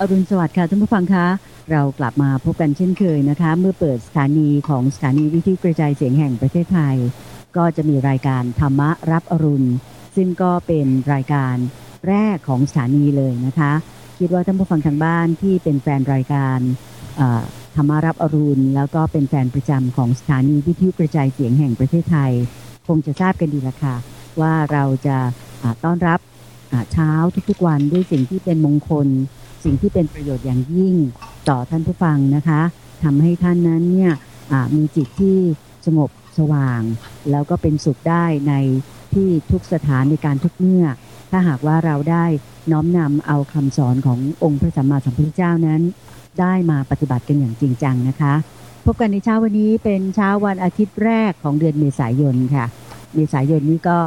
อรุณสวัสดิ์ค่ะท่านผู้ฟังคะ เรากลับมาพบกันเช่นเคยนะคะ เมื่อเปิดสถานีของสถานีวิทยุกระจายเสียงแห่งประเทศไทย ก็จะมีรายการธรรมะรับอรุณ ซึ่งก็เป็นรายการแรกของสถานีเลยนะคะ คิดว่าท่านผู้ฟังทางบ้านที่เป็นแฟนรายการธรรมารับอรุณ แล้วก็เป็นแฟนประจำของสถานีวิทยุกระจายเสียงแห่งประเทศไทย คงจะทราบกันดีละค่ะ ว่าเราจะต้อนรับเช้าทุกๆวันด้วยสิ่งที่เป็นมงคล สิ่งที่เป็นประโยชน์อย่างยิ่งต่อท่านผู้ฟังนะคะทำให้ท่านนั้นเนี่ยมีจิตที่สงบสว่าง แล้วก็เป็นสุขได้ในที่ทุกสถานในการทุกเมื่อ ถ้าหากว่าเราได้น้อมนำเอาคำสอนขององค์พระสัมมาสัมพุทธเจ้านั้น ได้มาปฏิบัติกันอย่างจริงจังนะคะ พบกันในเช้าวันนี้เป็นเช้าวันอาทิตย์แรกของเดือนเมษายนค่ะ เมษายนนี้ก็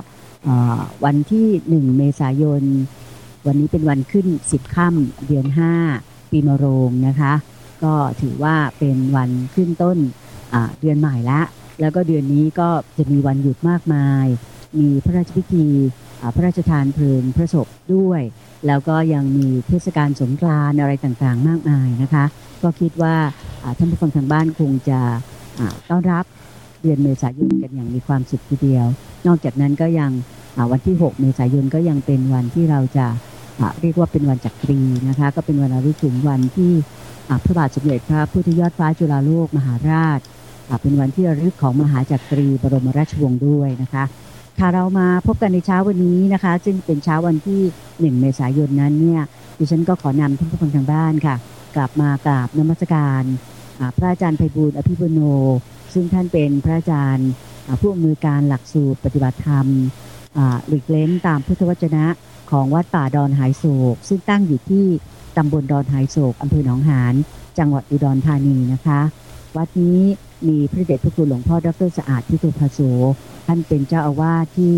วันที่หนึ่งเมษายน วันนี้เป็นวันขึ้นสิบค่ำเดือนห้าปีมะโรงนะคะ ก็ถือว่าเป็นวันขึ้นต้นเดือนใหม่ละ แล้วก็เดือนนี้ก็จะมีวันหยุดมากมาย มีพระราชพิธีพระราชทานเพลิงพระศพด้วย แล้วก็ยังมีเทศกาลสงกรานอะไรต่างๆ มากมายนะคะ ก็คิดว่าท่านผู้ฟังทางบ้านคงจะต้อนรับเดือนเมษายนกันอย่างมีความสุขทีเดียว นอกจากนั้นก็ยังวันที่ 6 เมษายนก็ยังเป็นวันที่เราจะ เรียกว่าเป็นวันจักรีนะคะ ก็เป็นวันรุถึงวันที่พระบาทสมเด็จพระพุทธยอดฟ้าจุฬาโลกมหาราชเป็นวันที่ระลึกของมหาจักรีบรมราชวงศ์ด้วยนะคะค่ะเรามาพบกันในเช้าวันนี้นะคะ ซึ่งเป็นเช้าวันที่ 1 เมษายนนั้นเนี่ยดิฉันก็ขอนำท่านผู้ฟังทางบ้านค่ะ กลับมากราบนมัสการพระอาจารย์ไพบูลอภิบุโน ซึ่งท่านเป็นพระอาจารย์ผู้อำนวยการหลักสูตรปฏิบัติธรรมหลีกเล้นตามพุทธวจนะ ของวัดป่าดอนหายโศก ซึ่งตั้งอยู่ที่ตำบลดอนหายโศกอำเภอหนองหานจังหวัดอุดรธานีนะคะ วัดนี้มีพระเดชพระคุณหลวงพ่อดรสะอาดพิโตภาโสท่านเป็นเจ้าอาวาสที่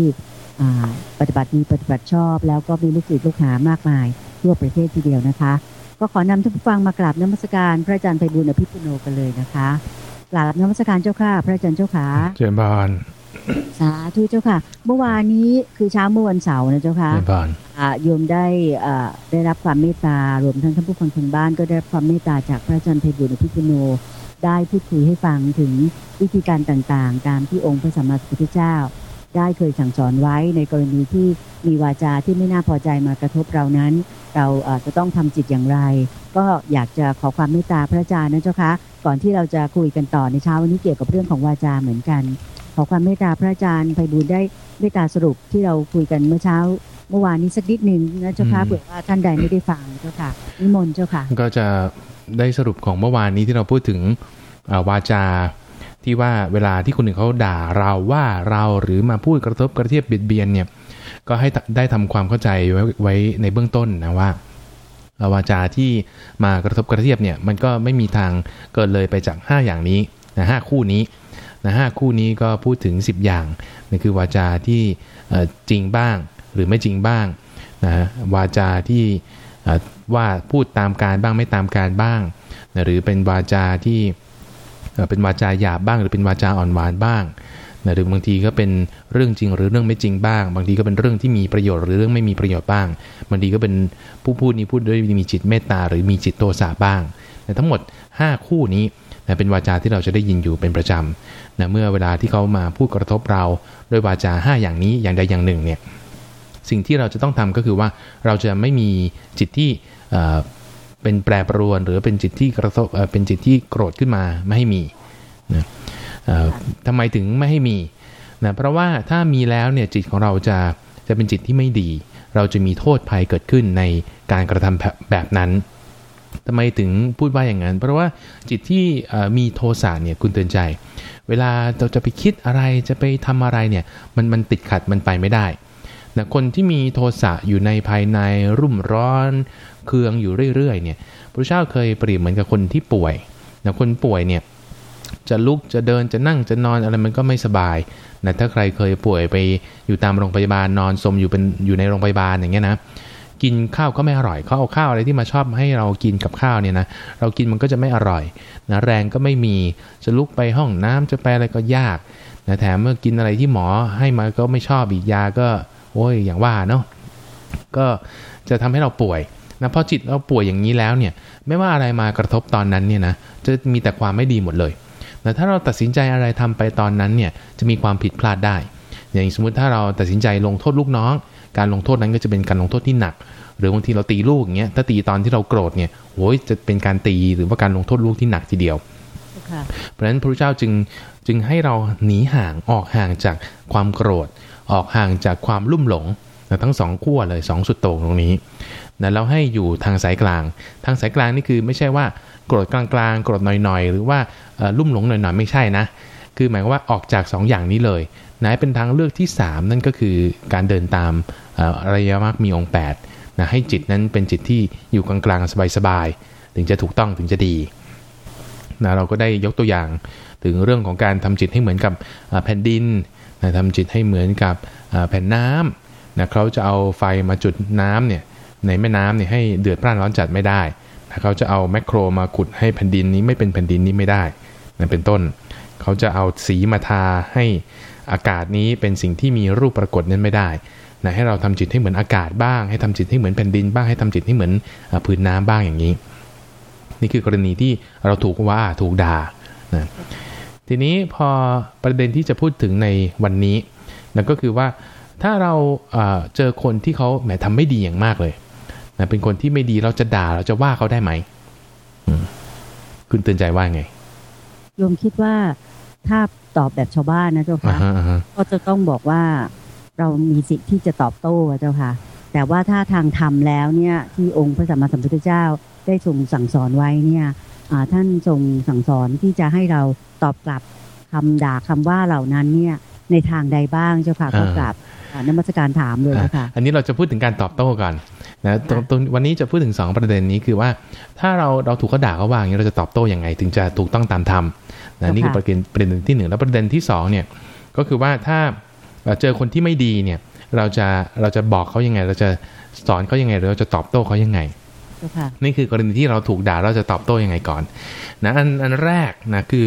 ปฏิบัติดีปฏิบัติชอบ แล้วก็มีลูกศิษย์ลูกหามากมายทั่วประเทศทีเดียวนะคะ ก็ขอนำท่านผู้ฟังมากราบนมัสการพระอาจารย์ไพบุญอภิปุโนกันเลยนะคะกราบนมัสการเจ้าค่ะ พระอาจารย์เจ้าค่ะเจริญบาน สาธุเจ้าค่ะ เมื่อวานนี้คือเช้าเมื่อวันเสาร์นะเจ้าค่ะโยมได้ได้รับความเมตตารวมทั้งท่านผู้ฟังทางบ้านก็ได้รับความเมตตาจากพระอาจารย์ไพบุญอภิปุโนได้พูดคุยให้ฟังถึงวิธีการต่างๆ ตามที่องค์พระสัมมาสัมพุทธเจ้า ได้เคยสั่งสอนไว้ในกรณีที่มีวาจาที่ไม่น่าพอใจมากระทบเรานั้น เราจะต้องทำจิตอย่างไร ก็อยากจะขอความเมตตาพระอาจารย์นะเจ้าคะก่อนที่เราจะคุยกันต่อในเช้าวันนี้เกี่ยวกับเรื่องของวาจาเหมือนกัน ขอความเมตตาพระอาจารย์ไพบูลได้เมตตาสรุปที่เราคุยกันเมื่อเช้า เมื่อวานนี้สักนิดหนึ่งนะเจ้าค่ะเผื่อว่าท่านใดไม่ได้ฟังเจ้าค่ะนิมนต์เจ้าค่ะ ก็จะได้สรุปของเมื่อวานนี้ที่เราพูดถึงวาจาที่ว่าเวลาที่คนอื่นเขาด่าเราว่าเราหรือมาพูดกระทบกระเทียบเบียดเบียนเนี่ยก็ให้ได้ทำความเข้าใจไว้ไว้ในเบื้องต้นนะว่าวาจาที่มากระทบกระเทียบเนี่ยมันก็ไม่มีทางเกิดเลยไปจาก 5 อย่างนี้นะห้าคู่นี้ นะห้าคู่นี้ก็พูดถึง 10 อย่างนั่คือวาจาที่จริงบ้างหรือไม่จริงบ้างนะวาจาที่ว่าพูดตามการบ้างไม่ตามการบ้างนะหรือเป็นวาจาที่เป็นวาจาหยาบบ้าง หรือเป็นวาจาอ่อนหวานบ้างนะหรือบางทีก็เป็นเรื่องจริงหรือเรื่องไม่จริงบ้าง บางทีก็เป็นเรื่องที่มีประโยชน์หรือเรื่องไม่มีประโยชน์บ้าง บางทีก็เป็นผู้พูดนี้พูดด้วยมีจิตเมตตาหรือมีจิตโทสะบ้างแต่ทั้งหมด 5 คู่นี้ นะเป็นวาจาที่เราจะได้ยินอยู่เป็นประจำนะเมื่อเวลาที่เขามาพูดกระทบเราด้วยวาจา 5 อย่างนี้อย่างใดอย่างหนึ่งเนี่ยสิ่งที่เราจะต้องทำก็คือว่าเราจะไม่มีจิตที่เป็นแปรปรวน หรือเป็นจิตที่กระทบเป็นจิตที่โกรธขึ้นมาไม่ให้มีนะทำไมถึงไม่ให้มีนะเพราะว่าถ้ามีแล้วเนี่ยจิตของเราจะจะเป็นจิตที่ไม่ดี เราจะมีโทษภัยเกิดขึ้นในการกระทำแบบนั้น ทำไมถึงพูดว่าอย่างนั้น เพราะว่าจิตที่มีโทสะเนี่ยคุณเตือนใจ เวลาเราจะไปคิดอะไรจะไปทำอะไรเนี่ยมันมันติดขัดมันไปไม่ได้นะคนที่มีโทสะอยู่ในภายในรุ่มร้อน เคืองอยู่เรื่อยๆเนี่ยพระเจ้าเคยเปรียบเหมือนกับคนที่ป่วยนะคนป่วยเนี่ยจะลุกจะเดินจะนั่งจะนอนอะไรมันก็ไม่สบายนะถ้าใครเคยป่วยไปอยู่ตามโรงพยาบาลนอนสมอยู่เป็นอยู่ในโรงพยาบาลอย่างเงี้ยนะ กินข้าวก็ไม่อร่อยเขาเอาข้าวอะไรที่มาชอบให้เรากินกับข้าวเนี่ยนะเรากินมันก็จะไม่อร่อยนะแรงก็ไม่มีจะลุกไปห้องน้ำจะไปอะไรก็ยากนะแถมเมื่อกินอะไรที่หมอให้มาก็ไม่ชอบอีกยาก็ โอ้ยอย่างว่าเนาะก็จะทำให้เราป่วยนะพอจิตเราป่วยอย่างนี้แล้วเนี่ย ไม่ว่าอะไรมากระทบตอนนั้นเนี่ยนะจะมีแต่ความไม่ดีหมดเลยแต่ถ้าเราตัดสินใจอะไรทำไปตอนนั้นเนี่ยจะมีความผิดพลาดได้ อย่างสมมุติถ้าเราตัดสินใจลงโทษลูกน้อง การลงโทษนั้นก็จะเป็นการลงโทษที่หนัก หรือบางทีเราตีลูกอย่างเงี้ยถ้าตีตอนที่เราโกรธเนี่ยโอ้ยจะเป็นการตีหรือว่าการลงโทษลูกที่หนักทีเดียวเพราะฉะนั้นพระเจ้าจึงจึงให้เราหนีห่างออกห่างจากความโกรธ ออกห่างจากความลุ่มหลงนะทั้งสองขั้วเลยสองสุดโต่งตรงนี้นะแล้วให้อยู่ทางสายกลาง ทางสายกลางนี่คือไม่ใช่ว่าโกรธกลางๆโกรธหน่อยๆ หรือว่าลุ่มหลงหน่อยๆ ไม่ใช่นะ คือหมายว่าออกจาก2ออย่างนี้เลยนะเป็นทางเลือกที่ 3 นั่นก็คือการเดินตาม อริยมรรคมีองค์8นะให้จิตนั้นเป็นจิตที่อยู่กลางๆสบายๆถึงจะถูกต้องถึงจะดีนะเราก็ได้ยกตัวอย่างถึงเรื่องของการทำจิตให้เหมือนกับแผ่นดินนะทำจิตให้เหมือนกับแผ่นน้ำนะเขาจะเอาไฟมาจุดน้ำเนี่ยในแม่น้ำเนี่ยให้เดือดพร่านร้อนจัดไม่ได้ถ้าเขาจะเอาแมคโครมาขุดให้แผ่นดินนี้ไม่เป็นแผ่นดินนี้ไม่ได้นั่นเป็นต้น เขาจะเอาสีมาทาให้อากาศนี้เป็นสิ่งที่มีรูปปรากฏนั้นไม่ได้ นะให้เราทำจิตให้เหมือนอากาศบ้าง ให้ทำจิตให้เหมือนแผ่นดินบ้างให้ทำจิตให้เหมือนพื้นน้ำบ้างอย่างนี้ นี่คือกรณีที่เราถูกว่าถูกด่านะทีนี้พอประเด็นที่จะพูดถึงในวันนี้นั่นก็คือว่าถ้าเราเจอคนที่เขาแหมทำไม่ดีอย่างมากเลยนะเป็นคนที่ไม่ดีเราจะด่าเราจะว่าเขาได้ไหมคุณเตือนใจว่าไงโยมคิดว่าถ้าตอบแบบชาวบ้านนะเจ้าค่ะก็จะต้องบอกว่า เรามีสิทธิ์ที่จะตอบโต้เจ้าค่ะ แต่ว่าถ้าทางธรรมแล้วเนี่ยที่องค์พระสัมมาสัมพุทธเจ้าได้ทรงสั่งสอนไว้เนี่ยท่านทรงสั่งสอนที่จะให้เราตอบกลับคำด่าคำว่าเหล่านั้นเนี่ยในทางใดบ้างเจ้าค่ะก็กลับนมัสการถามเลยค่ะอันนี้เราจะพูดถึงการตอบโต้ก่อนนะตรงตรงวันนี้จะพูดถึง 2 ประเด็นนี้คือว่า ถ้าเราเราถูกเขาด่าเขาว่าอย่างนี้เราจะตอบโต้ยังไง ถึงจะถูกต้องตามธรรมนะนี่คือประเด็นประเด็นที่หนึ่งแล้วประเด็นที่2เนี่ยก็คือว่าถ้า เจอคนที่ไม่ดีเนี่ย เราจะเราจะบอกเขายังไง เราจะสอนเขายังไงหรือเราจะตอบโต้เขายังไงนี่คือกรณีที่เราถูกด่าเราจะตอบโต้ยังไงก่อนนะอันอันแรกนะคือ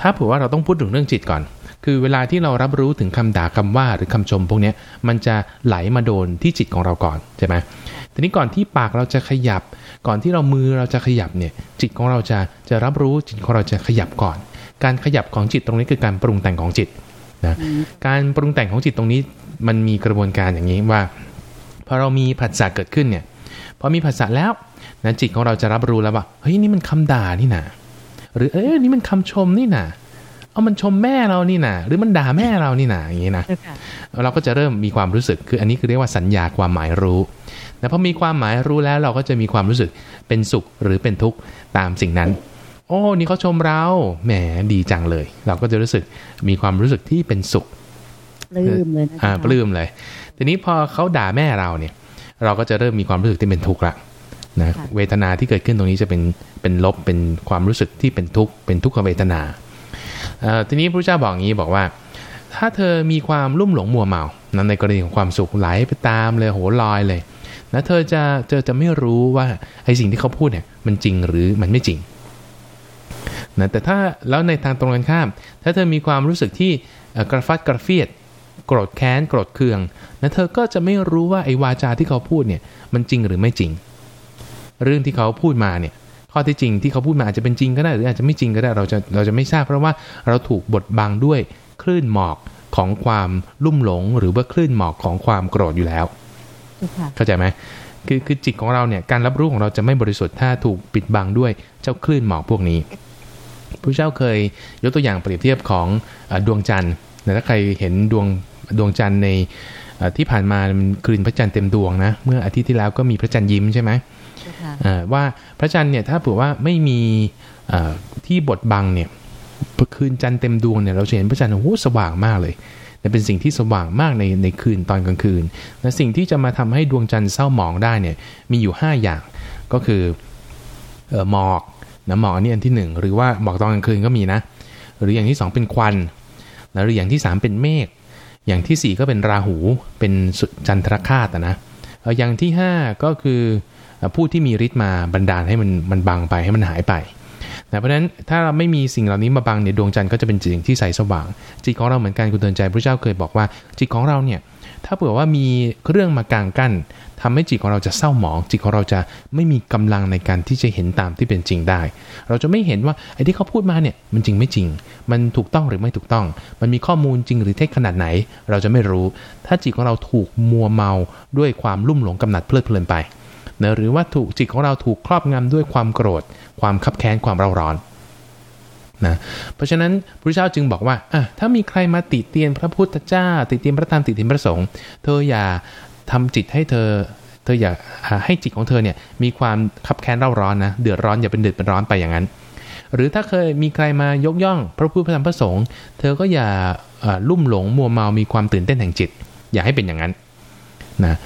ถ้าเผื่อว่าเราต้องพูดถึงเรื่องจิตก่อน คือเวลาที่เรารับรู้ถึงคำด่าคำว่าหรือคำชมพวกนี้มันจะไหลมาโดนที่จิตของเราก่อนใช่ไหมทีนี้ก่อนที่ปากเราจะขยับ ก่อนที่เรามือเราจะขยับเนี่ย จิตของเราจะจะรับรู้จิตของเราจะขยับก่อน การขยับของจิตตรงนี้คือการปรุงแต่งของจิต นะการปรุงแต่งของจิตตรงนี้มันมีกระบวนการอย่างนี้ว่าพอเรามีผัสสะเกิดขึ้นเนี่ยพอมีผัสสะแล้วนะจิตของเราจะรับรู้แล้วว่าเฮ้ยนี่มันคำด่านี่นะหรือเอ้ยนี่มันคำชมนี่นะเอามันชมแม่เรานี่นะหรือมันด่าแม่เรานี่นะอย่างนี้นะเราก็จะเริ่มมีความรู้สึกคืออันนี้คือเรียกว่าสัญญาความหมายรู้แต่พอมีความหมายรู้แล้วเราก็จะมีความรู้สึกเป็นสุขหรือเป็นทุกข์ตามสิ่งนั้น โอ้นี่เขาชมเราแหมดีจังเลย เราก็จะรู้สึกมีความรู้สึกที่เป็นสุขปลื้มเลยนะอ่าปลื้มเลย ทีนี้พอเขาด่าแม่เราเนี่ย เราก็จะเริ่มมีความรู้สึกที่เป็นทุกข์ละนะเวทนาที่เกิดขึ้นตรงนี้จะเป็นเป็นลบเป็นความรู้สึกที่เป็นทุกข์เป็นทุกขเวทนาทีนี้พระเจ้าบอกอย่างนี้บอกว่า ถ้าเธอมีความลุ่มหลงมัวเมานั้นในกรณีของความสุขไหลไปตามเลยโหลอยเลยนะเธอจะเธอจะไม่รู้ว่าไอ้สิ่งที่เขาพูดเนี่ยมันจริงหรือมันไม่จริง นะแต่ถ้าแล้วในทางตรงกันข้าม ถ้าเธอมีความรู้สึกที่กระฟัดกระเฟียดโกรธแค้นโกรธเคืองนะเธอก็จะไม่รู้ว่าไอ้วาจาที่เขาพูดเนี่ยมันจริงหรือไม่จริง เรื่องที่เขาพูดมาเนี่ยข้อที่จริงที่เขาพูดมาอาจจะเป็นจริงก็ได้หรืออาจจะไม่จริงก็ได้เราจะเราจะไม่ทราบเพราะว่าเราถูกบดบังด้วยคลื่นหมอกของความลุ่มหลง หรือว่าคลื่นหมอกของความโกรธอยู่แล้วเข้าใจไหมคือคือจิตของเราเนี่ยการรับรู้ของเราจะไม่บริสุทธิ์ถ้าถูกปิดบังด้วยเจ้าคลื่นหมอกพวกนี้ พระเจ้าเคยยกตัวอย่างเปรียบเทียบของดวงจันทร์ถ้าใครเห็นดวงดวงจันทร์ในที่ผ่านมามันคืนพระจันทร์เต็มดวงนะเมื่ออาทิตย์ที่แล้วก็มีพระจันทร์ยิ้มใช่ไหมว่าพระจันทร์เนี่ยถ้าเผื่อว่าไม่มีที่บดบังเนี่ยคืนจันทร์เต็มดวงเนี่ยเราจะเห็นพระจันทร์โอ้โหสว่างมากเลยเป็นสิ่งที่สว่างมากในในคืนตอนกลางคืนและสิ่งที่จะมาทำให้ดวงจันทร์เศร้าหมองได้เนี่ยมีอยู่ 5 อย่างก็คือเออหมอก นะหมอกอันนี้อันที่ 1 หรือว่าหมอกตอนกลางคืนก็มีนะ หรืออย่างที่ 2 เป็นควันนะหรืออย่างที่ 3 เป็นเมฆอย่างที่ 4 ก็เป็นราหูเป็นจันทรคาตนะอย่างที่ 5 ก็คือผู้ที่มีฤทธิ์มาบันดาลให้มันมันบังไปให้มันหายไปนะเพราะฉะนั้นถ้าเราไม่มีสิ่งเหล่านี้มาบังเนี่ยดวงจันทร์ก็จะเป็นสิ่งที่ใสสว่าง จิตของเราเหมือนกันคุณเตือนใจพระเจ้าเคยบอกว่า จิตของเราเนี่ย ถ้าเผื่อว่ามีเรื่องมากางกั้นทำให้จิตของเราจะเศร้าหมอง จิตของเราจะไม่มีกำลังในการที่จะเห็นตามที่เป็นจริงได้ เราจะไม่เห็นว่าไอ้ที่เขาพูดมาเนี่ยมันจริงไม่จริง มันถูกต้องหรือไม่ถูกต้อง มันมีข้อมูลจริงหรือเท็จขนาดไหน เราจะไม่รู้ ถ้าจิตของเราถูกมัวเมาด้วยความลุ่มหลงกำหนัดเพลิดเพลินไปนะหรือว่าถูกจิตของเราถูกครอบงำด้วยความโกรธ ความคับแค้นความเร่าร้อน นะเพราะฉะนั้นพระเจ้าจึงบอกว่าอะถ้ามีใครมาติเตียนพระพุทธเจ้า ติเตียนพระธรรมติเตียนพระสงฆ์เธออย่าทำจิตให้เธอ เธออย่าให้จิตของเธอเนี่ยมีความคับแค้นเร่าร้อนนะเดือดร้อนอย่าเป็นเดือดเป็นร้อนไปอย่างนั้น หรือถ้าเคยมีใครมายกย่อง พระพุทธพระธรรมพระสงฆ์เธอก็อย่าลุ่มหลงมัวเมามีความตื่นเต้นแห่งจิต อย่าให้เป็นอย่างนั้นนะ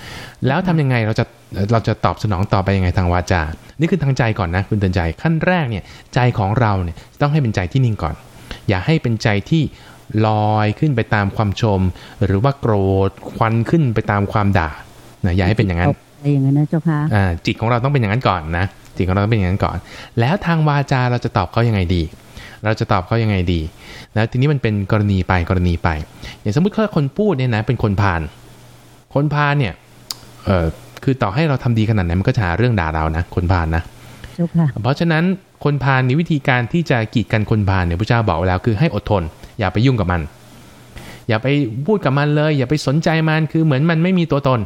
แล้วทำยังไงเราจะ เราจะตอบสนองต่อไปยังไงทางวาจา นี่คือทางใจก่อนนะคุณเตือนใจขั้นแรกเนี่ยใจของเราเนี่ยต้องให้เป็นใจที่นิ่งก่อน อย่าให้เป็นใจที่ลอยขึ้นไปตามความชม หรือว่าโกรธควันขึ้นไปตามความด่านะอย่าให้เป็นอย่างนั้นอะไรอย่างนั้นนะเจ้าค่ะอ่าจิตของเราต้องเป็นอย่างนั้นก่อนนะจิตของเราต้องเป็นอย่างนั้นก่อน แล้วทางวาจาเราจะตอบเขายังไงดี เราจะตอบเขายังไงดีแล้วทีนี้มันเป็นกรณีไปกรณีไป อย่างสมมติถ้าคนพูดเนี่ยนะเป็นคนพาลคนพาลเนี่ยเออ คือต่อให้เราทำดีขนาดไหนมันก็จะหาเรื่องด่าเรานะคนพาลนะเพราะฉะนั้นคนพาลในวิธีการที่จะกีดกันคนพาลเนี่ยพระเจ้าบอกแล้วคือให้อดทน อย่าไปยุ่งกับมัน อย่าไปพูดกับมันเลย อย่าไปสนใจมันคือเหมือนมันไม่มีตัวตน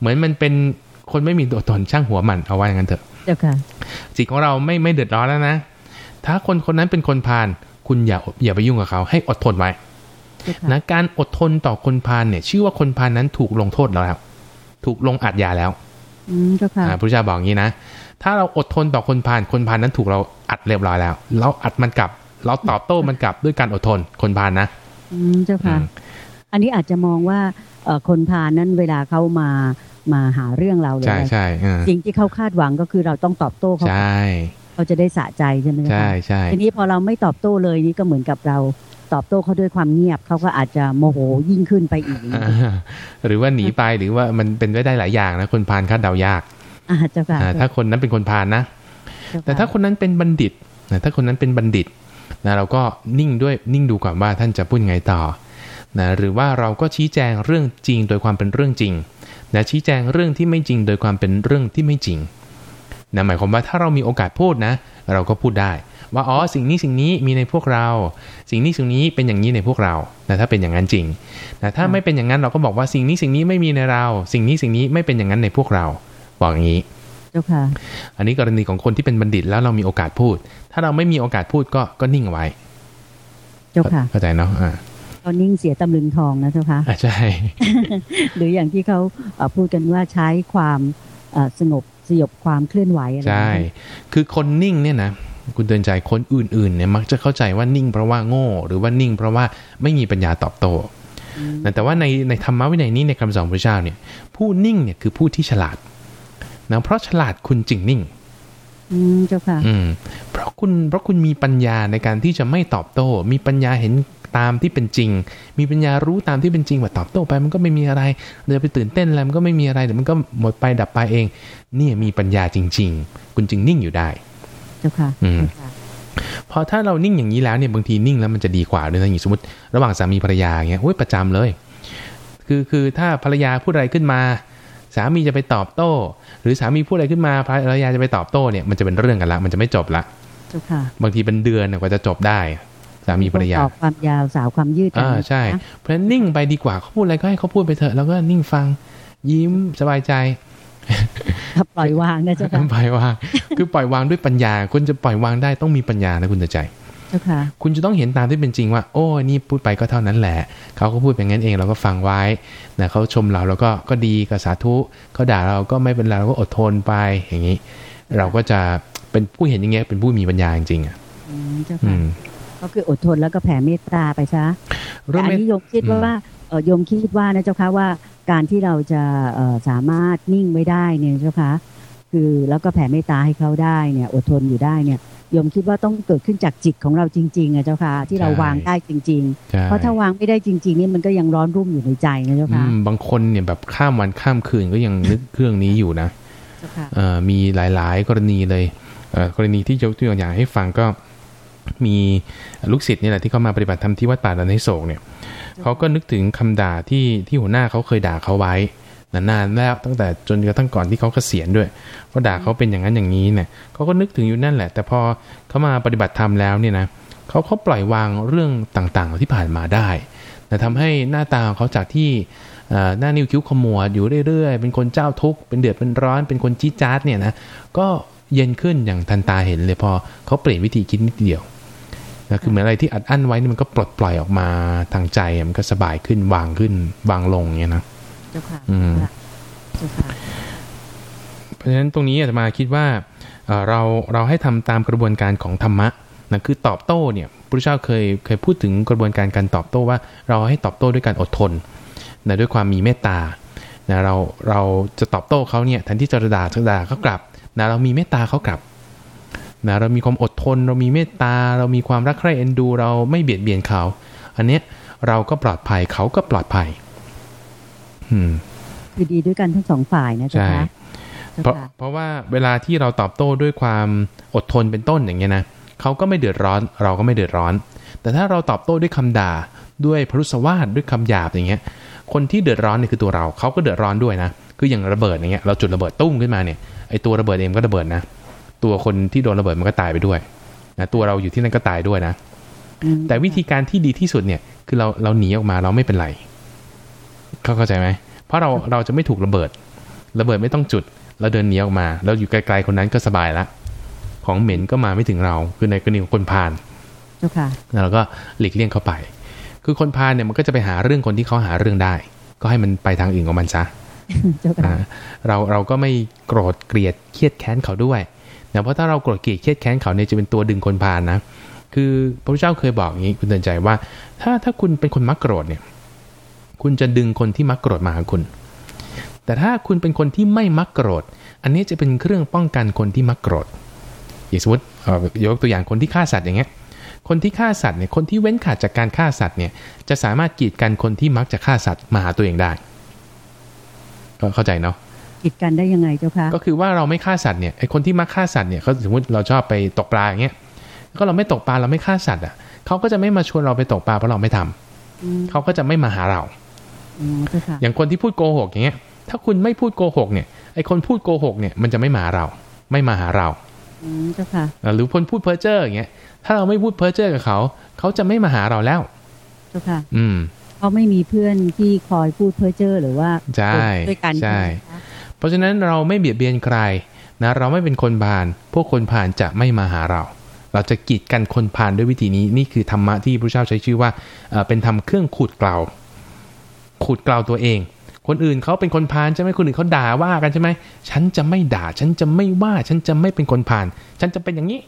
เหมือนมันเป็นคนไม่มีตัวตนช่างหัวมันเอาไว้อย่างนั้นเถอะจิตของเราไม่ไม่เดือดร้อนแล้วนะ ถ้าคนคนนั้นเป็นคนพาลคุณอย่าอย่าไปยุ่งกับเขาให้อดทนไว้นะการอดทนต่อคนพาลเนี่ย ชื่อว่าคนพาลนั้นถูกลงโทษแล้ว ถูกลงอัดยาแล้วอืมเจ้าค่ะพระเจ้าบอกอย่างนี้นะ ถ้าเราอดทนต่อคนพาลคนพาลนั้นถูกเราอัดเรียบร้อยแล้ว เราอัดมันกลับ เราตอบโต้มันกลับด้วยการอดทนคนพาลนะ อืมเจ้าค่ะ อันนี้อาจจะมองว่าคนพาลนั้นเวลาเขามามาหาเรื่องเราเลยใช่ใช่สิ่งที่เขาคาดหวังก็คือเราต้องตอบโต้เขาใช่เขาจะได้สะใจใช่ไหมใช่ใช่ทีนี้พอเราไม่ตอบโต้เลยนี่ก็เหมือนกับเรา ตอบโต้เขาด้วยความเงียบเขาก็อาจจะโมโหยิ่งขึ้นไปอีก หรือว่าหนีไปหรือว่ามันเป็นไปได้หลายอย่างนะคนพาลคาดเดายากอาจจะถ้าคนนั้นเป็นคนพาลนะ แต่ถ้าคนนั้นเป็นบัณฑิตนะถ้าคนนั้นเป็นบัณฑิตนะเราก็นิ่งด้วยนิ่งดูก่อนว่าท่านจะพูดไงต่อนะหรือว่าเราก็ชี้แจงเรื่องจริงโดยความเป็นเรื่องจริงนะชี้แจงเรื่องที่ไม่จริงโดยความเป็นเรื่องที่ไม่จริงนะหมายความว่าถ้าเรามีโอกาสพูดนะ เราก็พูดได้ ว่าอ๋อสิ่งนี้สิ่งนี้มีในพวกเรา สิ่งนี้สิ่งนี้เป็นอย่างนี้ในพวกเราแต่ถ้าเป็นอย่างนั้นจริงแต่ถ้าไม่เป็นอย่างนั้นเราก็บอกว่าสิ่งนี้สิ่งนี้ไม่มีในเรา สิ่งนี้สิ่งนี้ไม่เป็นอย่างนั้นในพวกเรา บอกอย่างนี้เจ้าค่ะอันนี้กรณีของคนที่เป็นบัณฑิตแล้วเรามีโอกาสพูด ถ้าเราไม่มีโอกาสพูดก็ก็นิ่งไว้ เจ้าค่ะ เข้าใจเนาะอ่าก็นิ่งเสียตำลึงทองนะเจ้าค่ะใช่ หรืออย่างที่เขาพูดกันว่าใช้ความสงบสยบความเคลื่อนไหวอะไรใช่ คือคนนิ่งเนี่ยนะ คุณเตือนใจคนอื่นๆเนี่ยมักจะเข้าใจว่านิ่งเพราะว่าโง่ หรือว่านิ่ง เพราะว่าไม่มีปัญญาตอบโต้แต่ว่าในในธรรมะวินัยนี้ในคำสอนพระเจ้าเนี่ย ผู้นิ่งเนี่ยคือผู้ที่ฉลาดนะเพราะฉลาดคุณจึงนิ่งอืมเจ้าค่ะอืมเพราะคุณเพราะคุณมีปัญญาในการที่จะไม่ตอบโต้ มีปัญญาเห็นตามที่เป็นจริง มีปัญญารู้ตามที่เป็นจริงว่าตอบโต้ไปมันก็ไม่มีอะไรเดี๋ยวไปตื่นเต้นอะไรมันก็ไม่มีอะไรเดี๋ยวมันก็หมดไปดับไปเอง นี่มีปัญญาจริง ๆ คุณจึงนิ่งอยู่ได้ เจ้าค่ะพอถ้าเรานิ่งอย่างนี้แล้วเนี่ยบางทีนิ่งแล้วมันจะดีกว่าด้วยนะอย่างสมมติระหว่างสามีภรรยาเงี้ยโอ้ยประจำเลย คือคือถ้าภรรยาพูดอะไรขึ้นมา สามีจะไปตอบโต้ หรือสามีพูดอะไรขึ้นมาภรรยาจะไปตอบโต้เนี่ยมันจะเป็นเรื่องกันละ มันจะไม่จบละบางทีเป็นเดือนกว่าจะจบได้ สามีภรรยาตอบความยาวสาวความยืดอ่าใช่ เพราะฉะนั้นนิ่งไปดีกว่าเขาพูดอะไรก็ให้เขาพูดไปเถอะแล้วก็นิ่งฟัง ยิ้มสบายใจ ปล่อยวางนะเจ้าค่ะปล่อยวางคือปล่อยวางด้วยปัญญาคุณจะปล่อยวางได้ต้องมีปัญญานะคุณจะใจเจ้าค่ะคุณจะต้องเห็นตามที่เป็นจริงว่า โอ้นี่พูดไปก็เท่านั้นแหละ เขาก็พูดอย่างนั้นเองเราก็ฟังไว้นะเขาชมเราแล้วก็ก็ดีกับสาธุเขาด่าเราก็ไม่เป็นไรเราก็อดทนไปอย่างนี้ เราก็จะเป็นผู้เห็นอย่างเงี้ยเป็นผู้มีปัญญาจริงๆอะเจ้าค่ะก็คืออดทนแล้วก็แผ่เมตตาไปซะแต่อันนี้โยมคิดว่าโยมคิดว่านะเจ้าค่ะว่า การที่เราจะสามารถนิ่งไว้ได้เนี่ยเจ้าคะคือแล้วก็แผ่เมตตาให้เขาได้เนี่ยอดทนอยู่ได้เนี่ยยมคิดว่าต้องเกิดขึ้นจากจิตของเราจริงๆอะเจ้าค่ะ ที่เราวางได้จริง ๆ เพราะถ้าวางไม่ได้จริง ๆ นี่มันก็ยังร้อนรุ่มอยู่ในใจนะเจ้าค่ะบางคนเนี่ยแบบข้ามวันข้ามคืนก็ยังนึกเครื่องนี้อยู่นะมีหลายๆกรณีเลยกรณีที่ยกตัวอย่างให้ฟังก็มีลูกศิษย์นี่แหละที่เขามาปฏิบัติธรรมที่วัดป่าดันในโศกเนี่ย เขาก็นึกถึงคำด่าที่ที่หัวหน้าเขาเคยด่าเขาไว้นานๆแล้วตั้งแต่จนกระทั่งก่อนที่เขาเกษียณด้วยว่าด่าเขาเป็นอย่างนั้นอย่างนี้เนี่ยเขาก็นึกถึงอยู่นั่นแหละ แต่พอเขามาปฏิบัติธรรมแล้วเนี่ยนะเขาเขาปล่อยวางเรื่องต่างๆ ที่ผ่านมาได้แต่ทำให้หน้าตาของเขาจากที่หน้านิ้วคิ้วขมวดอยู่เรื่อยๆ เป็นคนเจ้าทุกข์เป็นเดือดเป็นร้อน เป็นคนจี้จ๊าดเนี่ยนะก็เย็นขึ้นอย่างทันตาเห็นเลยพอเขาเปลี่ยนวิธีคิดนิดเดียว นะคือเหมือนอะไรที่อัดอั้นไว้นี่มันก็ปลดปล่อยออกมาทางใจมันก็สบายขึ้นวางขึ้นวางลงเนี่ยนะเจ้าค่ะอืมเจ้าค่ะเพราะฉะนั้นตรงนี้อาตมาคิดว่าเราเราให้ทำตามกระบวนการของธรรมะนะคือตอบโต้เนี่ยพระเจ้าเคยเคยพูดถึงกระบวนการการตอบโต้ว่า เราให้ตอบโต้ด้วยการอดทนนะด้วยความมีเมตตานะเราเราจะตอบโต้เขาเนี่ยแทนที่จะด่าจะด่าเขากลับนะเรามีเมตตาเขากลับ นะเรามีความอดทน เรามีเมตตา เรามีความรักใคร่เอ็นดู เราไม่เบียดเบียนเขา อันเนี้ยเราก็ปลอดภัยเขาก็ปลอดภัยอืมคือดีด้วยกันทั้งสองฝ่ายนะจ๊ะเพราะเพราะว่าเวลาที่เราตอบโต้ด้วยความอดทนเป็นต้นอย่างเงี้ยนะเขาก็ไม่เดือดร้อน เราก็ไม่เดือดร้อน แต่ถ้าเราตอบโต้ด้วยคำด่าด้วยพรุษวาทด้วยคำหยาบอย่างเงี้ย คนที่เดือดร้อนเนี่ยคือตัวเราเขาก็เดือดร้อนด้วยนะคืออย่างระเบิดอย่างเงี้ยเราจุดระเบิดตุ้มขึ้นมาเนี่ยไอตัวระเบิดเองก็ระเบิดนะ ตัวคนที่โดนระเบิดมันก็ตายไปด้วยนะตัวเราอยู่ที่นั่นก็ตายด้วยนะ แต่วิธีการที่ดีที่สุดเนี่ยคือเราเราหนีออกมาเราไม่เป็นไรเขาเข้าใจไหมเพราะเราเราจะไม่ถูกระเบิด ระเบิดไม่ต้องจุด เราเดินหนีออกมา เราอยู่ไกลๆคนนั้นก็สบายละ ของเหม็นก็มาไม่ถึงเรา คือในกรณีของคนพาลแล้วเราก็หลีกเลี่ยงเข้าไป คือคนพาลเนี่ยมันก็จะไปหาเรื่องคนที่เขาหาเรื่องได้ ก็ให้มันไปทางอื่นของมันซะเราเราก็ไม่โกรธเกลียดเครียดแค้นเขาด้วย นะเพราะถ้าเราโกรธเกลียดเครียดแค้นเขาเนี่ยจะเป็นตัวดึงคนพาลนะ คือพระพุทธเจ้าเคยบอกอย่างนี้คุณเตือนใจว่า ถ้าถ้าคุณเป็นคนมักโกรธเนี่ย คุณจะดึงคนที่มักโกรธมาหาคุณ แต่ถ้าคุณเป็นคนที่ไม่มักโกรธ อันนี้จะเป็นเครื่องป้องกันคนที่มักโกรธอย่างสมมติยกตัวอย่างคนที่ฆ่าสัตว์อย่างเงี้ย คนที่ฆ่าสัตว์เนี่ย คนที่เว้นขาดจากการฆ่าสัตว์เนี่ย จะสามารถกีดกันคนที่มักจะฆ่าสัตว์มาหาตัวเองได้ เข้าใจเนาะ กีดกันได้ยังไงเจ้าคะก็คือว่าเราไม่ฆ่าสัตว์เนี่ยไอคนที่มักฆ่าสัตว์เนี่ยเขาสมมติเราชอบไปตกปลาอย่างเงี้ยก็เราไม่ตกปลาเราไม่ฆ่าสัตว์อะเขาก็จะไม่มาชวนเราไปตกปลาเพราะเราไม่ทำเขาก็จะไม่มาหาเราอย่างคนที่พูดโกหกอย่างเงี้ย ถ้าคุณไม่พูดโกหกเนี่ยไอคนพูดโกหกเนี่ยมันจะไม่มาเรา ไม่มาหาเราเจ้าค่ะหรือคนพูดเพ้อเจ้ออย่างเงี้ยถ้าเราไม่พูดเพ้อเจ้อกับเขาเขาจะไม่มาหาเราแล้วเจ้าค่ะอืมเขาไม่มีเพื่อนที่คอยพูดเพ้อเจ้อหรือว่าใช่ด้วยกันใช่ เพราะฉะนั้นเราไม่เบียดเบียนใครนะเราไม่เป็นคนผ่าน พวกคนผ่านจะไม่มาหาเรา เราจะกีดกันคนผ่านด้วยวิธีนี้นี่คือธรรมะที่พระเจ้าใช้ชื่อว่าเป็นทำเครื่องขูดเกลาขูดเกลาตัวเอง คนอื่นเขาเป็นคนพาลใช่ไหมคนอื่นเขาด่าว่ากันใช่ไหมฉันจะไม่ด่าฉันจะไม่ว่าฉันจะไม่เป็นคนพาลฉันจะเป็นอย่างนี้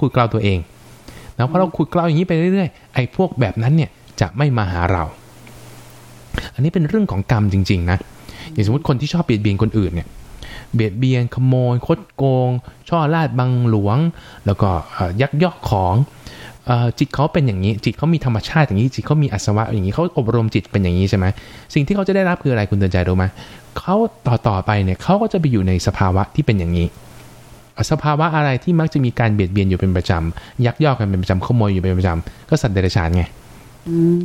ขุดกล่าวตัวเองแล้วพอเราขุดกล่าวอย่างนี้ไปเรื่อยๆ ไอ้พวกแบบนั้นเนี่ยจะไม่มาหาเรา อันนี้เป็นเรื่องของกรรมจริง ๆ นะ อย่างสมมติคนที่ชอบเบียดเบียนคนอื่นเนี่ยเบียดเบียนขโมยคดโกง ช่อลาดบังหลวง แล้วก็ยักยอกของจิตเขาเป็นอย่างนี้ จิตเขามีธรรมชาติอย่างนี้ จิตเขามีอัศวะอย่างนี้เขาอบรมจิตเป็นอย่างนี้ใช่ไหมสิ่งที่เขาจะได้รับคืออะไรคุณเตือนใจรู้ไหมเขาต่อต่อไปเนี่ยเขาก็จะไปอยู่ในสภาวะที่เป็นอย่างนี้ สภาวะอะไรที่มักจะมีการเบียดเบียนอยู่เป็นประจำยักยอกกันเป็นประจำขโมยอยู่เป็นประจำก็สัตว์เดรัจฉานไง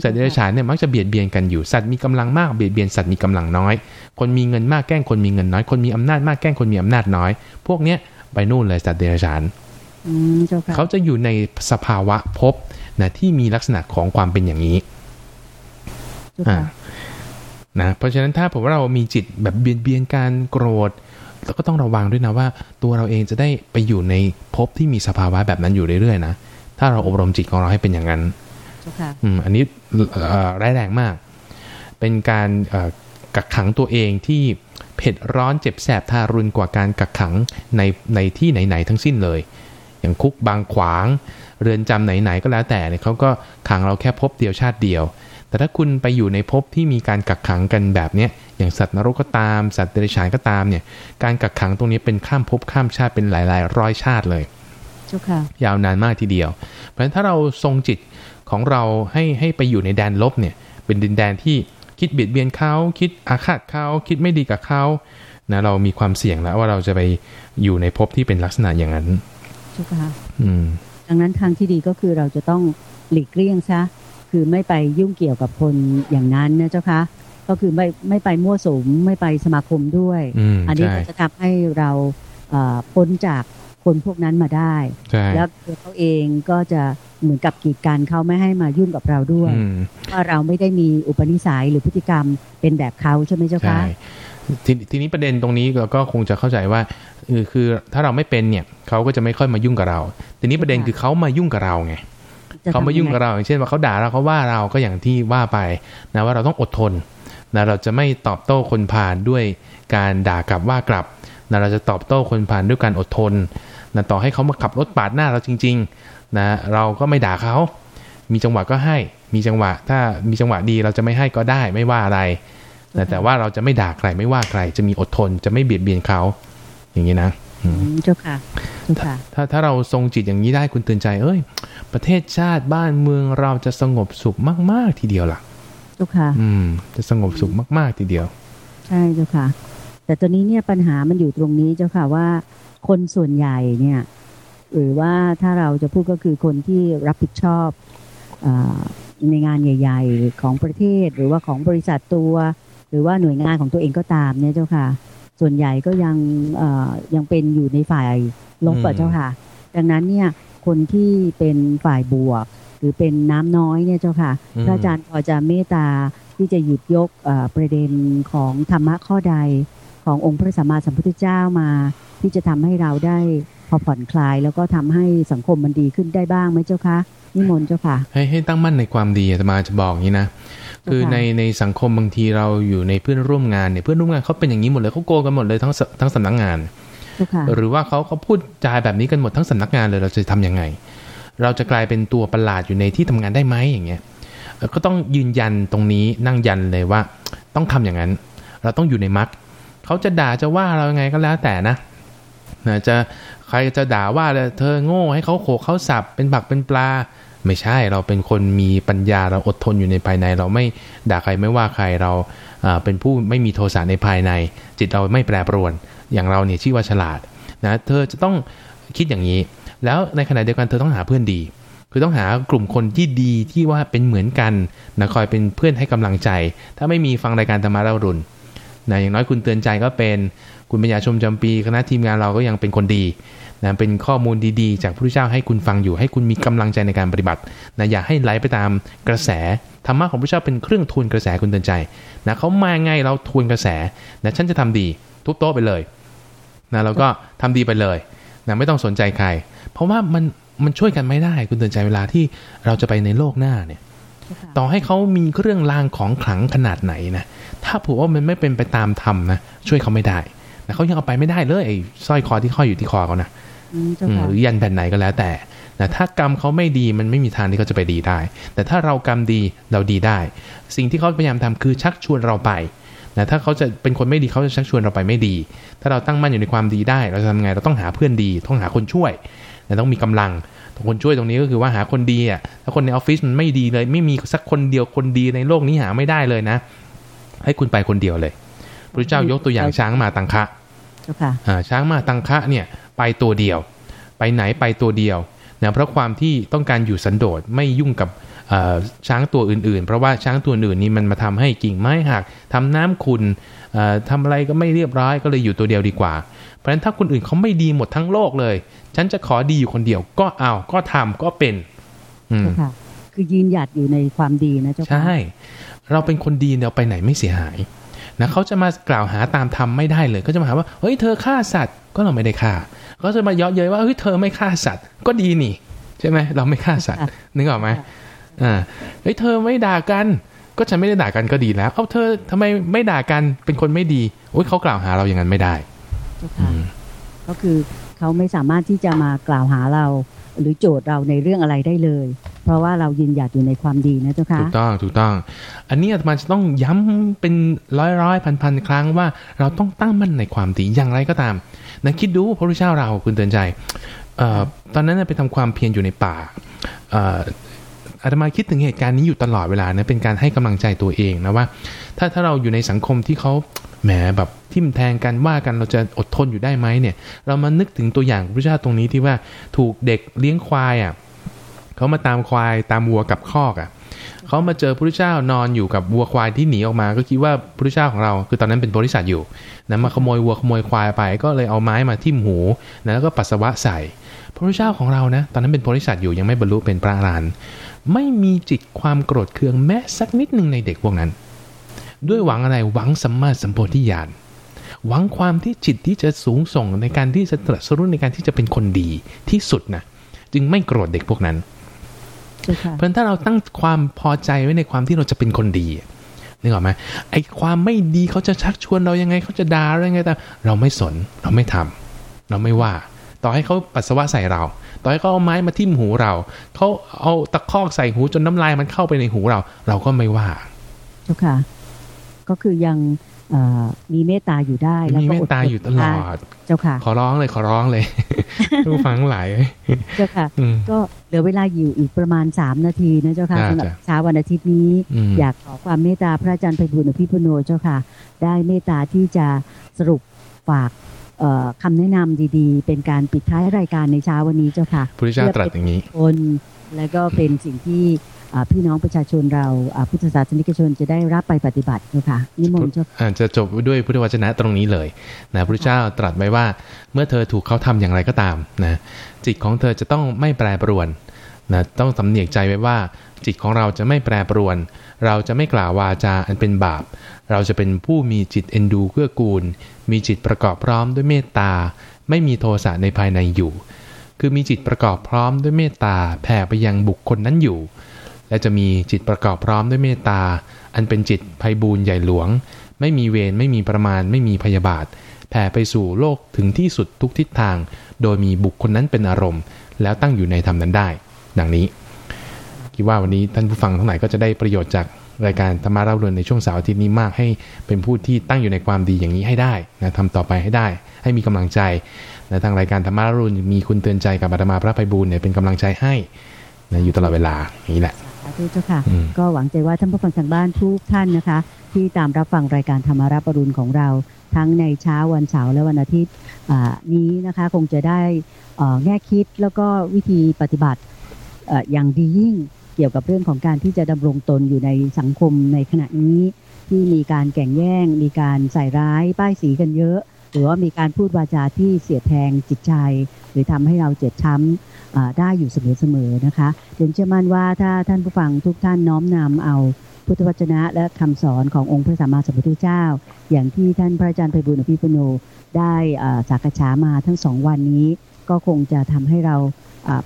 สัตว์เดรัจฉานเนี่ยมักจะเบียดเบียนกันอยู่ สัตว์มีกำลังมากเบียดเบียนสัตว์มีกำลังน้อย คนมีเงินมากแกล้งคนมีเงินน้อย คนมีอำนาจมากแกล้งคนมีอำนาจน้อย พวกเนี้ยไปนู่นเลยสัตว์เดรัจฉานเขาจะอยู่ในสภาวะพบนะที่มีลักษณะของความเป็นอย่างนี้นะเพราะฉะนั้นถ้าผมว่าเรามีจิตแบบเบียนเบียนการโกรธเราก็ต้องระวังด้วยนะว่า ตัวเราเองจะได้ไปอยู่ในภพที่มีสภาวะแบบนั้นอยู่เรื่อยๆนะถ้าเราอบรมจิตของเราให้เป็นอย่างนั้น อืมอันนี้ร้ายแรงมาก เป็นการกักขังตัวเองที่เผ็ดร้อนเจ็บแสบทารุณกว่าการกักขังในในที่ไหนๆทั้งสิ้นเลย อย่างคุกบางขวางเรือนจำไหนๆก็แล้วแต่เนี่ยเขาก็ขังเราแค่พบเดียวชาติเดียว แต่ถ้าคุณไปอยู่ในภพที่มีการกักขังกันแบบเนี้ยอย่างสัตว์นรกก็ตาม สัตว์เดรัจฉานก็ตามเนี่ย การกักขังตรงนี้เป็นข้ามภพข้ามชาติเป็นหลายๆ ร้อยชาติเลยยาวนานมากทีเดียว เพราะฉะนั้นถ้าเราทรงจิต ของเราให้ให้ไปอยู่ในแดนลบเนี่ยเป็นดินแดนที่คิดเบียดเบียนเขาคิดอาฆาตเขาคิดไม่ดีกับเขานะเรามีความเสี่ยงแล้วว่าเราจะไปอยู่ในภพที่เป็นลักษณะอย่างนั้นจ้าค่ะดังนั้นทางที่ดีก็คือเราจะต้องหลีกเลี่ยงซะคือไม่ไปยุ่งเกี่ยวกับคนอย่างนั้นนะเจ้าคะก็คือไม่ไม่ไปมั่วสุมไม่ไปสมาคมด้วยอืมอันนี้ใช่ก็จะทำให้เราเอ่อพ้นจาก คนพวกนั้นมาได้ใช่แล้วตัวเขาเองก็จะเหมือนกับกีดกันเขาไม่ให้มายุ่งกับเราด้วยอืมว่าเราไม่ได้มีอุปนิสัยหรือพฤติกรรมเป็นแบบเขาใช่ไหมเจ้าใช่คะททีนี้ประเด็นตรงนี้เราก็คงจะเข้าใจว่าเออคือถ้าเราไม่เป็นเนี่ยเขาก็จะไม่ค่อยมายุ่งกับเรา ทีนี้ประเด็นคือเขามายุ่งกับเราไงจะเขามายุ่งกับเราอย่างเช่นว่าเขาด่าเราเขาว่าเราก็อย่างที่ว่าไปนะว่าเราต้องอดทนนะเราจะไม่ตอบโต้คนผ่านด้วยการด่ากลับว่ากลับนะเราจะตอบโต้คนผ่านด้วยการอดทน นะต่อให้เขามาขับรถปาดหน้าเราจริงๆนะเราก็ไม่ด่าเขามีจังหวะก็ให้ มีจังหวะ ถ้ามีจังหวะดีเราจะไม่ให้ก็ได้ไม่ว่าอะไรนะแต่ว่าเราจะไม่ด่าใครไม่ว่าใคร จะมีอดทนจะไม่เบียดเบียนเขา อย่างนี้นะอืมเจ้าค่ะเจ้าค่ะถ้าถ้าเราทรงจิตอย่างนี้ได้คุณเตือนใจ เอ้ย ประเทศชาติบ้านเมืองเราจะสงบสุขมาก ๆ ทีเดียวล่ะเจ้าค่ะ อืม จะสงบสุขมาก ๆ ทีเดียว ใช่เจ้าค่ะ แต่ตอนนี้เนี่ยปัญหามันอยู่ตรงนี้เจ้าค่ะว่า คนส่วนใหญ่เนี่ยหรือว่าถ้าเราจะพูดก็คือคนที่รับผิดชอบอาในงานใหญ่ ๆ ของประเทศหรือว่าของบริษัทตัว หรือว่าหน่วยงานของตัวเองก็ตามเนี่ยเจ้าค่ะ ส่วนใหญ่ก็ยังเอ่อยังเป็นอยู่ในฝ่ายลบอือะมเจ้าค่ะ ดังนั้นเนี่ยคนที่เป็นฝ่ายบวก หรือเป็นน้ำน้อยเนี่ยเจ้าค่ะอืมพระอาจารย์พอจะเมตตาที่จะหยิบยกเอ่อประเด็นของธรรมะข้อใดขององค์พระสัมมาสัมพุทธเจ้ามา ที่จะทำให้เราได้พอผ่อนคลาย แล้วก็ทำให้สังคมมันดีขึ้นได้บ้างไหมเจ้าคะนิมนต์เจ้าค่ะ ให้ให้ตั้งมั่นในความดีอาตมาจะบอกอย่างนี้นะคือในในสังคมบางทีเราอยู่ในเพื่อนร่วมงานเนี่ยเพื่อนร่วมงานเขาเป็นอย่างนี้หมดเลยเขาโกงกันหมดเลยทั้งสทั้งสำนักงานเจ้าค่ะหรือว่าเขาเขาพูดจาแบบนี้กันหมดทั้งสำนักงานเลยเราจะทำยังไง เราจะกลายเป็นตัวประหลาดอยู่ในที่ทำงานได้ไหมอย่างเงี้ยเอ่อก็ต้องยืนยันตรงนี้นั่งยันเลยว่า ต้องทำอย่างนั้น เราต้องอยู่ในมรรคเขาจะด่าจะว่าเรายังไงก็แล้วแต่นะ นะจะใครจะด่าว่าเธอโง่ให้เขาโขกเขาสับเป็นผักเป็นปลา ไม่ใช่เราเป็นคนมีปัญญาเราอดทนอยู่ในภายใน เราไม่ด่าใครไม่ว่าใครเราเป็นผู้ไม่มีโทสะในภายใน จิตเราไม่แปรปรวน อย่างเราเนี่ยชื่อว่าฉลาดนะเธอจะต้องคิดอย่างนี้ แล้วในขณะเดียวกันเธอต้องหาเพื่อนดี คือต้องหากลุ่มคนที่ดีที่ว่าเป็นเหมือนกันนะคอยเป็นเพื่อนให้กำลังใจ ถ้าไม่มีฟังรายการธรรมะเล่ารุน นะอย่างน้อยคุณเตือนใจก็เป็นคุณปัญญาชมจำปีคณะทีมงานเราก็ยังเป็นคนดีนะเป็นข้อมูลดีๆ จากพระพุทธเจ้าให้คุณฟังอยู่ ให้คุณมีกำลังใจในการปฏิบัตินะอย่าให้ไหลไปตามกระแสธรรมะของพระพุทธเจ้าเป็นเครื่องทวนกระแสคุณเตือนใจนะเขามาไงเราทวนกระแสนะฉันจะทำดีทุบโต๊ะไปเลยนะแล้วก็ทำดีไปเลยนะไม่ต้องสนใจใคร เพราะว่ามันมันช่วยกันไม่ได้คุณเตือนใจเวลาที่เราจะไปในโลกหน้าเนี่ย ต่อให้เขามีเครื่องรางของขลังขนาดไหนนะ ถ้าผัวว่ามันไม่เป็นไปตามธรรมนะช่วยเขาไม่ได้แต่เขายังเอาไปไม่ได้เลยไอ้สร้อยคอที่ห้อยอยู่ที่คอเขานะอืมเจ้าอืมค่ะหรือยันแผ่นไหนก็แล้วแต่แต่ถ้ากรรมเขาไม่ดีมันไม่มีทางที่เขาจะไปดีได้ แต่ถ้าเรากรรมดีเราดีได้ สิ่งที่เขาพยายามทำคือชักชวนเราไปนะถ้าเขาจะเป็นคนไม่ดีเขาจะชักชวนเราไปไม่ดี ถ้าเราตั้งมั่นอยู่ในความดีได้ เราจะทำไงเราต้องหาเพื่อนดี ต้องหาคนช่วยนะต้องมีกำลังคนช่วยตรงนี้ก็คือว่าหาคนดีอะถ้าคนในออฟฟิศมันไม่ดีเลย ไม่มีสักคนเดียวคนดีในโลกนี้หาไม่ได้เลยนะ ให้คุณไปคนเดียวเลยพระเจ้ายกตัวอย่างช้างมาตังคะเจ้าค่ะอ่าช้างมาตังคะเนี่ยไปตัวเดียว ไปไหนไปตัวเดียวนะเพราะความที่ต้องการอยู่สันโดษไม่ยุ่งกับเอ่อช้างตัวอื่นๆ เพราะว่าช้างตัวอื่นนี้มันมาทำให้กิ่งไม้หักทำน้ำขุนเอ่อทำอะไรก็ไม่เรียบร้อยก็เลยอยู่ตัวเดียวดีกว่า เพราะฉะนั้นถ้าคนอื่นเขาไม่ดีหมดทั้งโลกเลย ฉันจะขอดีอยู่คนเดียวก็เอาก็ทำก็เป็น อืมเจ้าค่ะคือยืนหยัดอยู่ในความดีนะเจ้าค่ะใช่ เราเป็นคนดีเราไปไหนไม่เสียหายนะเขาจะมากล่าวหาตามธรรมไม่ได้เลยก็จะมาหาว่าเฮ้ยเธอฆ่าสัตว์ก็เราไม่ได้ฆ่าเขาจะมาเยาะเย้ยว่าเฮ้ยเธอไม่ฆ่าสัตว์ก็ดีนี่ใช่ไหมเราไม่ฆ่าสัตว์นึกออกไหมอ่าเฮ้ยเธอไม่ด่ากัน ก็ฉันไม่ได้ด่ากันก็ดีแล้ว เอาเธอทำไมไม่ด่ากันเป็นคนไม่ดีโอ้ยเขากล่าวหาเราอย่างนั้นไม่ได้เจ้าค่ะก็คือเขาไม่สามารถที่จะมากล่าวหาเรา หรือโจทย์เราในเรื่องอะไรได้เลยเพ ราะว่าเรายืนหยัดอยู่ในความดีนะเจ้าค่ะถูกต้องถูกต้อง อันนี้อาตมาจะต้องย้ำเป็นร้อยร้อยพันพันครั้งว่าเราต้องตั้งมั่นในความดีอย่างไรก็ตามนะคิดดูพระพุทธเจ้าเราคุณเตือนใจออตอนนั้นไปทำความเพียรอยู่ในป่าอาตมาคิดถึงเหตุการณ์นี้อยู่ตลอดเวลานะเป็นการให้กำลังใจตัวเองนะว่า ถ้าถ้าเราอยู่ในสังคมที่เขาแหมแบบทิมแทงกันว่ากันเราจะอดทนอยู่ได้ไหมเนี่ย เรามานึกถึงตัวอย่างพระเจ้าตรงนี้ที่ว่าถูกเด็กเลี้ยงควายอะ เขามาตามควายตามวัวกับคอกอะเขามาเจอพระเจ้านอนอยู่กับวัวควายที่หนีออกมา ก็คิดว่าพระเจ้าของเรา คือตอนนั้นเป็นบริษัทอยู่นะมาขโมยวัวขโมยควายไป ก็เลยเอาไม้มาทิ่มหูนะแล้วก็ปัสสาวะใส่ พระเจ้าของเรานะตอนนั้นเป็นบริษัทอยู่ยังไม่บรรลุเป็นพระอรหันต์ไม่มีจิตความโกรธเคืองแม้สักนิดหนึ่งในเด็กพวกนั้น ด้วยหวังอะไรหวังสัมมาสัมโพธิญาณหวังความที่จิตที่จะสูงส่งในการที่จะตรัสรู้ในการที่จะเป็นคนดีที่สุดนะจึงไม่โกรธเด็กพวกนั้น เจ้าค่ะเพราะฉะนั้นถ้าเราตั้งความพอใจไว้ในความที่เราจะเป็นคนดีอะนึกออกไหมไอ้ความไม่ดีเขาจะชักชวนเรายังไงเขาจะด่าเรายังไงแต่เราไม่สนเราไม่ทำเราไม่ว่า ต่อให้เขาปัสสาวะใส่เรา ต่อให้เขาเอาไม้มาทิ่มหูเราเขาเอาตะคอกใส่หูจนน้ำลายมันเข้าไปในหูเรา เราก็ไม่ว่าเจ้าค่ะ ก็คือยังเอ่อ มีเมตตาอยู่ได้แล้วมีก็เมตตาอยู่ตลอด เจ้าค่ะ ขอร้องเลยขอร้องเลยผู้ฟังทั้งหลายเจ้าค่ะอืมก็เหลือเวลาอยู่อีกประมาณ3นาทีนะเจ้าค่ะจ้ะสำหรับจ้ะเช้าวันอาทิตย์นี้อืมอยากขอความเมตตาพระอาจารย์ไพบุญอภิปุโนเจ้าค่ะ ได้เมตตาที่จะสรุปฝากเอ่อคำแนะนำดีๆ เป็นการปิดท้ายรายการในเช้าวันนี้เจ้าค่ะพระพุทธเจ้าตรัสอย่างนี้คนและก็เป็นสิ่งที่อ่า พี่น้องประชาชนเราอ่าพุทธศาสนิกชนจะได้รับไปปฏิบัติเจ้าค่ะนิมนต์เจ้าค่ะอาจจะจบด้วยพุทธวจนะตรงนี้เลยนะพระพุทธเจ้าตรัสไว้ว่า เมื่อเธอถูกเขาทำอย่างไรก็ตามนะจิตของเธอจะต้องไม่แปรปรวนนะต้องสำเนียกใจไว้ว่า จิตของเราจะไม่แปรปรวน เราจะไม่กล่าววาจาอันเป็นบาป เราจะเป็นผู้มีจิตเอ็นดูเกื้อกูล มีจิตประกอบพร้อมด้วยเมตตา ไม่มีโทสะในภายในอยู่ คือมีจิตประกอบพร้อมด้วยเมตตาแผ่ไปยังบุคคลนั้นอยู่ และจะมีจิตประกอบพร้อมด้วยเมตตา อันเป็นจิตไพบูรย์ใหญ่หลวง ไม่มีเวรไม่มีประมาณ ไม่มีพยาบาท แผ่ไปสู่โลกถึงที่สุดทุกทิศทาง โดยมีบุคคลนั้นเป็นอารมณ์ แล้วตั้งอยู่ในธรรมนั้นได้ ดังนี้ คิดว่าวันนี้ท่านผู้ฟังทั้งหลายก็จะได้ประโยชน์จากรายการธรรมาราเรือนในช่วงเสาร์อาทิตย์นี้มากให้เป็นผู้ที่ตั้งอยู่ในความดีอย่างนี้ให้ได้นะทำต่อไปให้ได้ ให้มีกำลังใจนะทางรายการธรรมาราเรือนมีคุณเตือนใจกับอาตมาพระไพบูลเนี่ยเป็นกำลังใจให้นะอยู่ตลอดเวลาอย่างนี้แหละ ธุเจ้าค่ะอืมก็หวังใจว่าท่านผู้ฟังทางบ้านทุกท่านนะคะ ที่ตามรับฟังรายการธรรมารับปรุณของเรา ทั้งในเช้าวันเสาร์และวันอาทิตย์อ่านี้นะคะคงจะได้เอ่อแง่คิดแล้วก็วิธีปฏิบัติเอ่ออย่างดียิ่งเกี่ยวกับเรื่องของการที่จะดำรงตนอยู่ในสังคมในขณะนี้ที่มีการแก่งแย่ง มีการใส่ร้ายป้ายสีกันเยอะ หรือว่ามีการพูดวาจาที่เสียดแทงจิตใจ หรือทำให้เราเจ็บช้ำได้อยู่เสมอๆนะคะเดนเชื่อมั่นว่าถ้าท่านผู้ฟังทุกท่านน้อมนำเอาพุทธวจนะและคำสอนขององค์พระสัมมาสัมพุทธเจ้า อย่างที่ท่านพระอาจารย์ไพบุญอภิปุโนได้สักษามาทั้งสองวันนี้ ก็คงจะทำให้เรา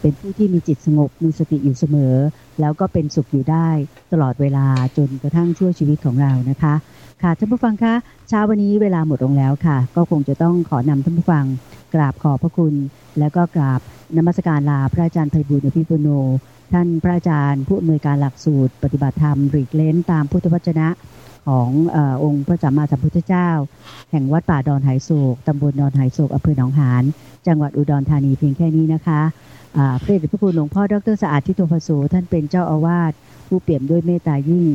เป็นผู้ที่มีจิตสงบมีสติอยู่เสมอ แล้วก็เป็นสุขอยู่ได้ตลอดเวลาจนกระทั่งชั่วชีวิตของเรานะคะ ค่ะท่านผู้ฟังคะเช้าวันนี้เวลาหมดลงแล้วค่ะ ก็คงจะต้องขอนำท่านผู้ฟัง กราบขอบพระคุณ แล้วก็กราบนมัสการลาพระอาจารย์ไพบุญอภิปุโน ท่านพระอาจารย์ผู้อำนวยการหลักสูตร ปฏิบัติธรรมหลีกเล้นตามพุทธวจนะของอองค์พระสัมมาสัมพุทธเจ้า แห่งวัดป่าดอนไหโศกตำบลดอนไหโศกอำเภอหนองหาน จังหวัดอุดรธานีเพียงแค่นี้นะคะ พระเดชพระคุณหลวงพ่อดรสะอาดทิโตภโสท่านเป็นเจ้าอาวาสผู้เปี่ยมด้วยเมตตายิ่ง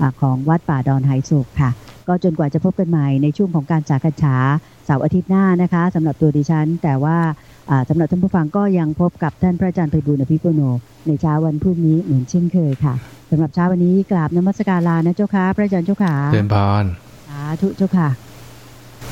อาของวัดป่าดอนไหโศกค่ะ ก็จนกว่าจะพบกันใหม่ในช่วงของการจากรฉาเสาร์อาทิตย์หน้านะคะสำหรับตัวดิฉัน แต่ว่าอ่าสำหรับท่านผู้ฟังก็ยังพบกับท่านพระอาจารย์ไพบุญอภิปุโน ในเช้าวันพรุ่งนี้เหมือนเช่นเคยค่ะสำหรับเช้าวันนี้กราบนมัสการลานะเจ้าค่ะพระอาจารย์เจ้าค่ะเตือนพรสาธุเจ้าค่ะ